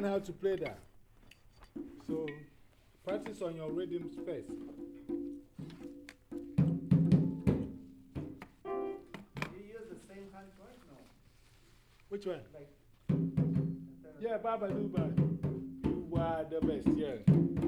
learn how to play that. So practice on your rhythms first. You use the same hand right now? Which one? Like, Yeah, Baba Luba. You are the best, yeah.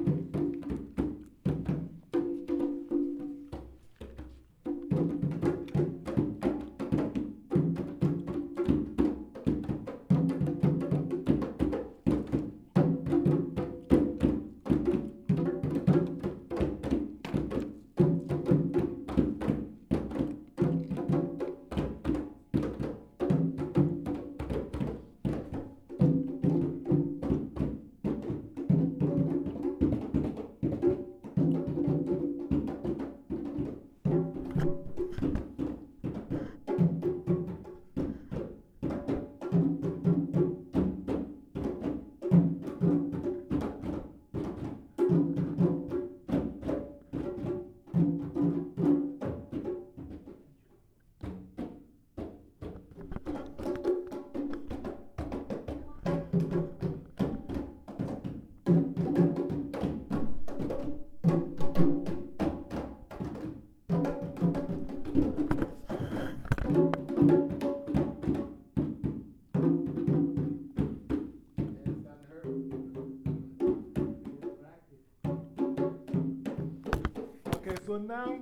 So now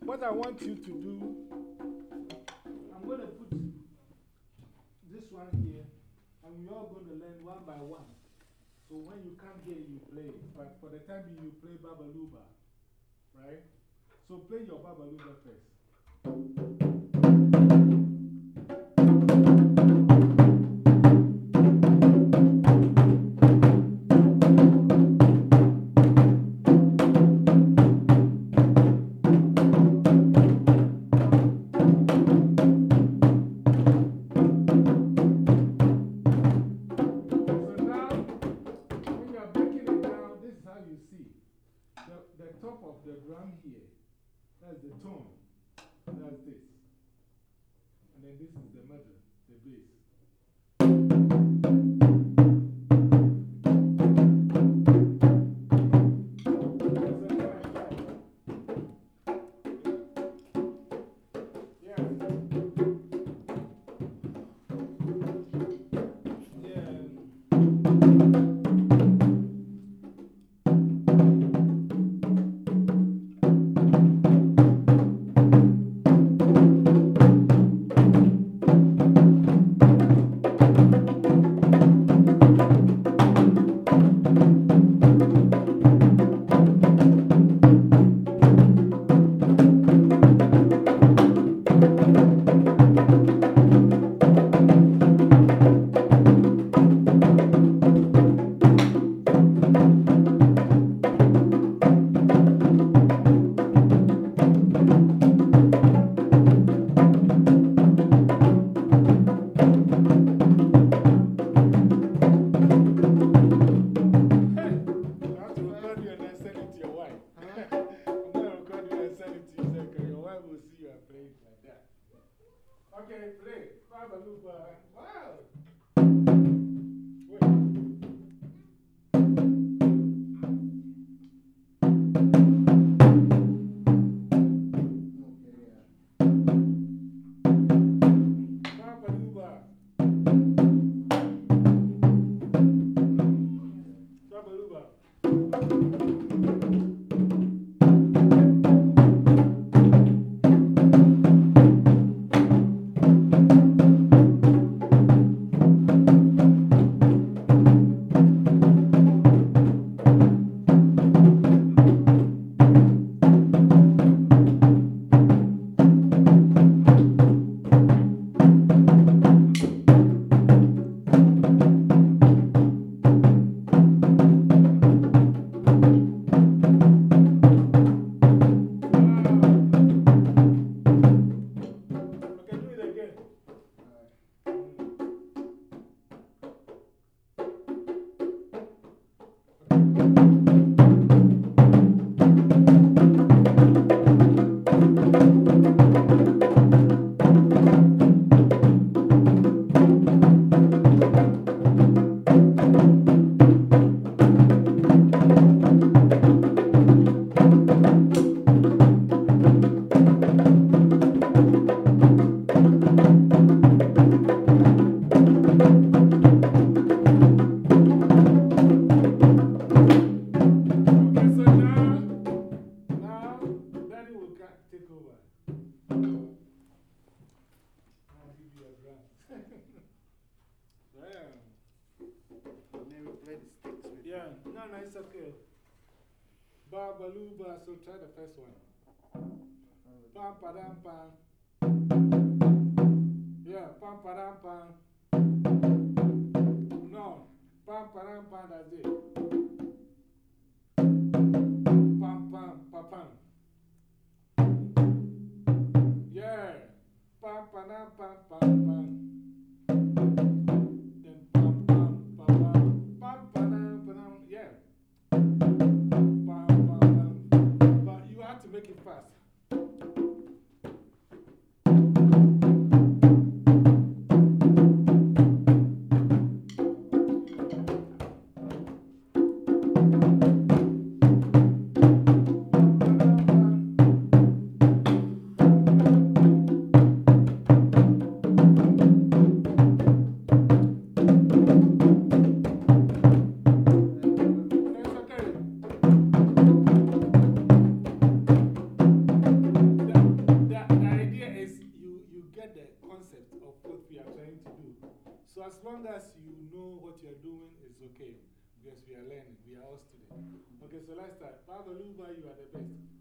what I want you to do, I'm going to put this one here, and we're all going to learn one by one. So when you come here, you play. But for the time being, you play Babaluba, right? So play your Babaluba first. Alright, so try the first one. Pam, pa dam pa. Yeah, pam, pa dam pa. No, pam, pa dam pa that's it. Pam, pam, pam, pam. Yeah, pam, pa padam, pam, pam, pam. is your lifestyle. Father, live you are the best.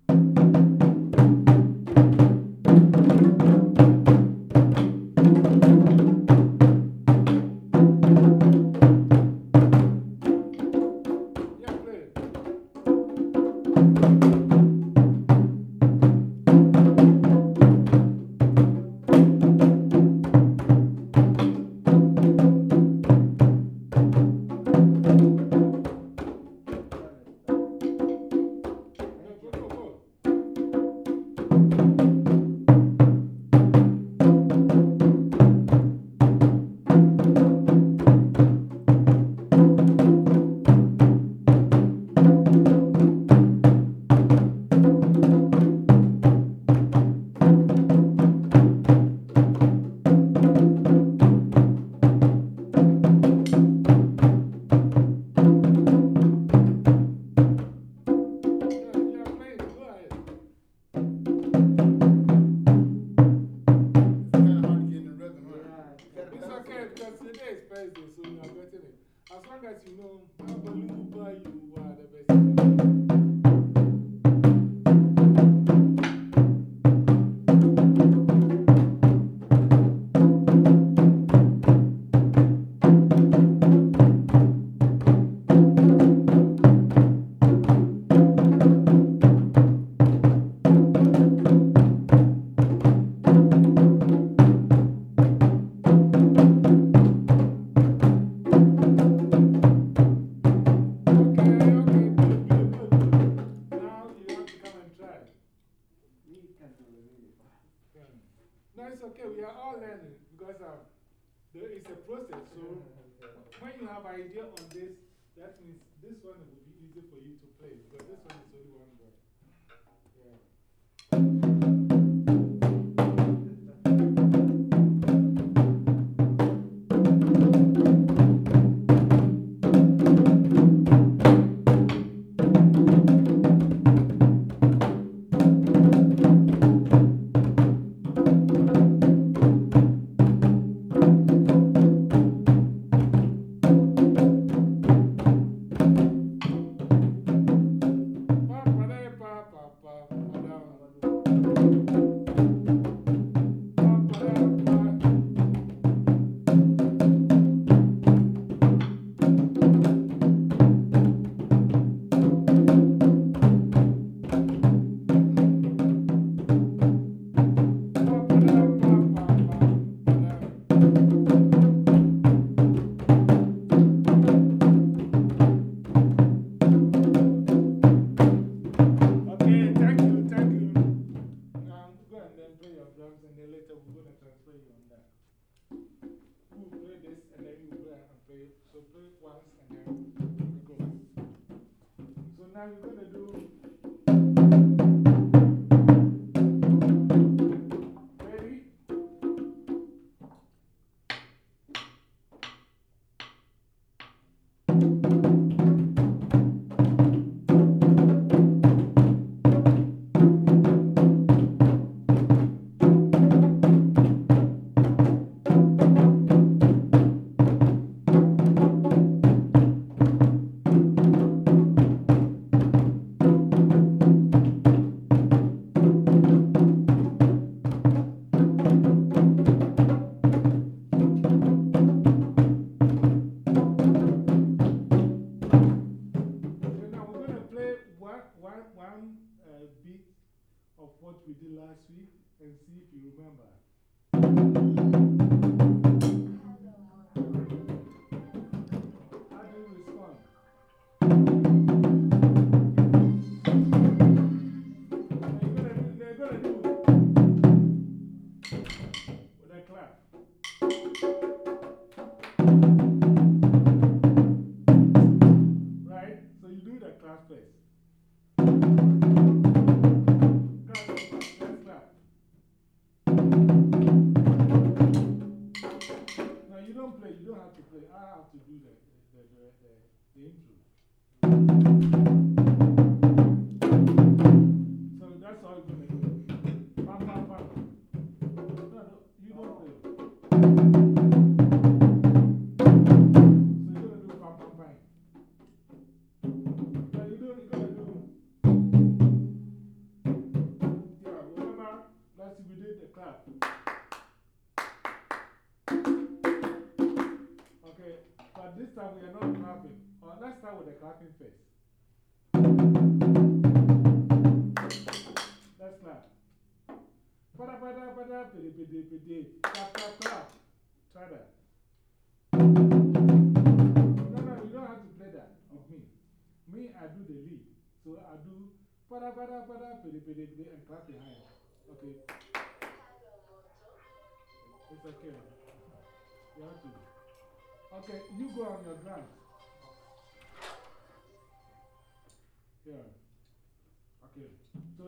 all learning um, there is a process. So when you have idea on this, that means this one will be easy for you to play because this one is only one with clapping first. Let's clap. Pada pada pada pede pede pede. Clap clap clap. Try that. No, no, you don't have to play that with me. Me, I do the lead. So I do pada pada pada pede pede pede and clap behind. Okay. It's okay. You have to. Okay, you go on your ground. Yeah. Okay. So,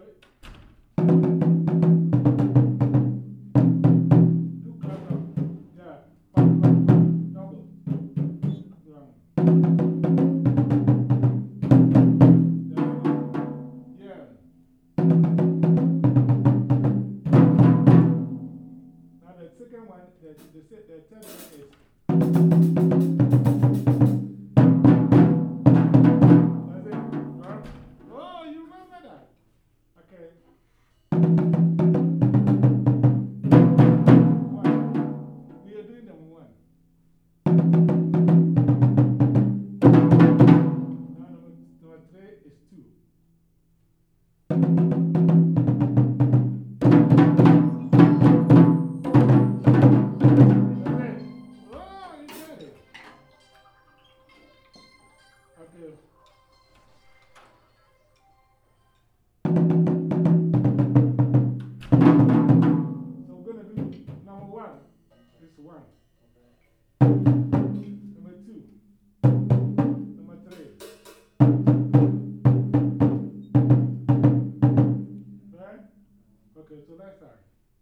So that's that.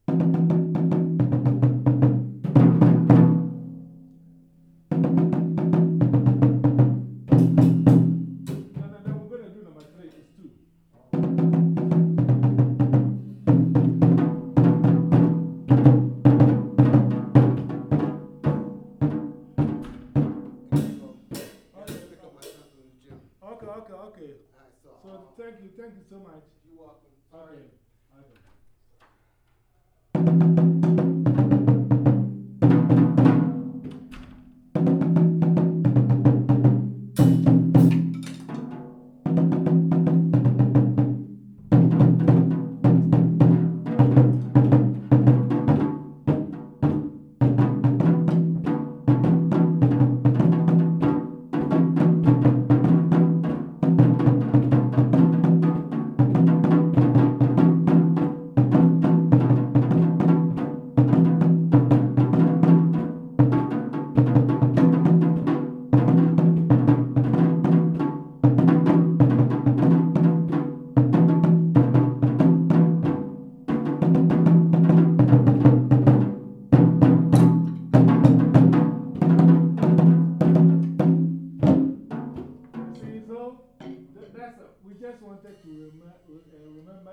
No,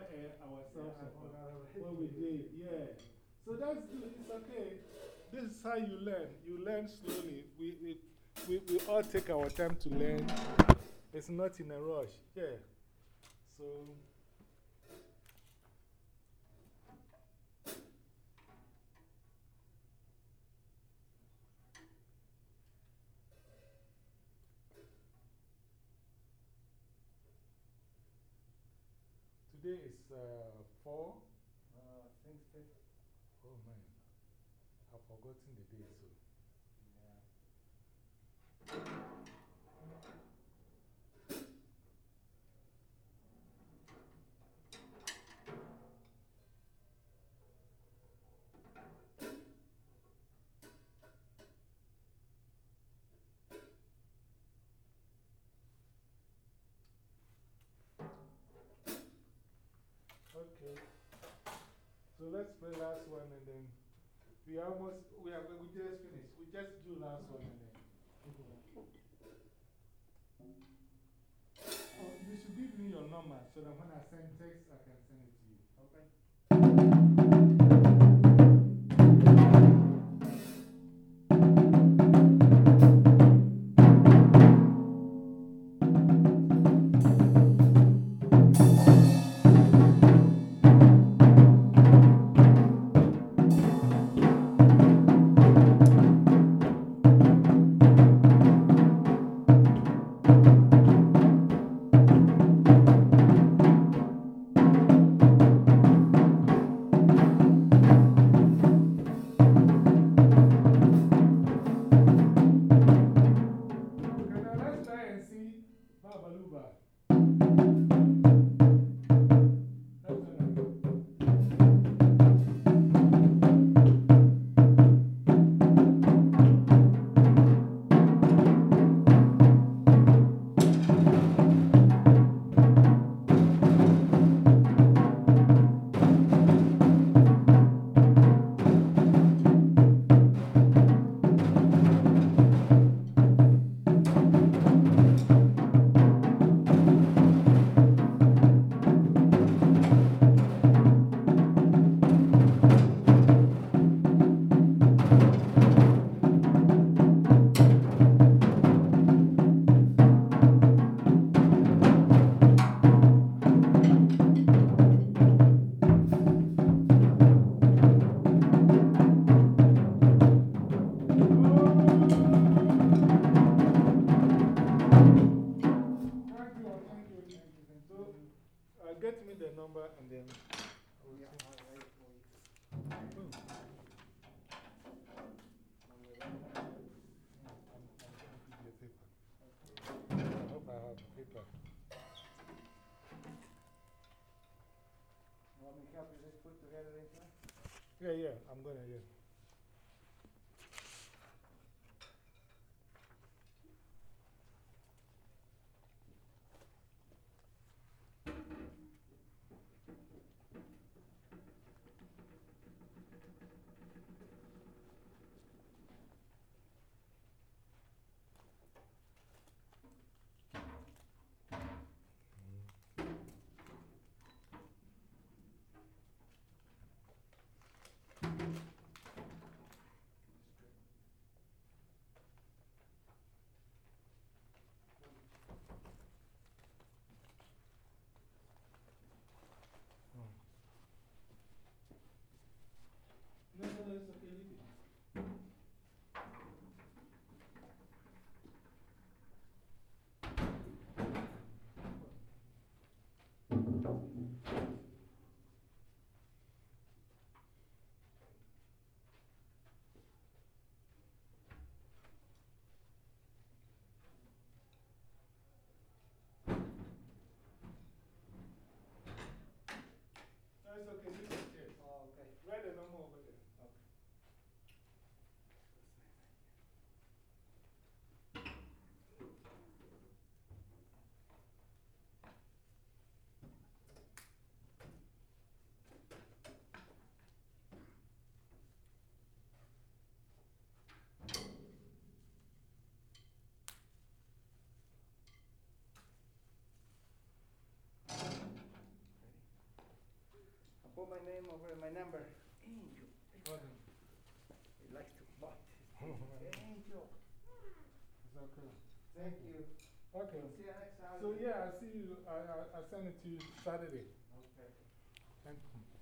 uh, ourselves of what we did. Yeah. So that's good. It's okay. This is how you learn. You learn slowly. We, we, we, we all take our time to learn. It's not in a rush. Yeah. So. today is uh, 4? Uh, I think 5th. Oh man, I've forgotten the day, so. Okay. So let's play last one and then we almost, we, are, we just finished. We just do last one and then. Oh, you should give me your number so that when I send text, I can send it to you. Okay. Put together this one? Yeah, yeah, I'm to, yeah. put my name over my number. Angel. He likes to butt. Angel. It's okay. Thank you. Okay. See you next time. So, yeah, I see you. I, I, I send it to you Saturday. Okay. Thank you.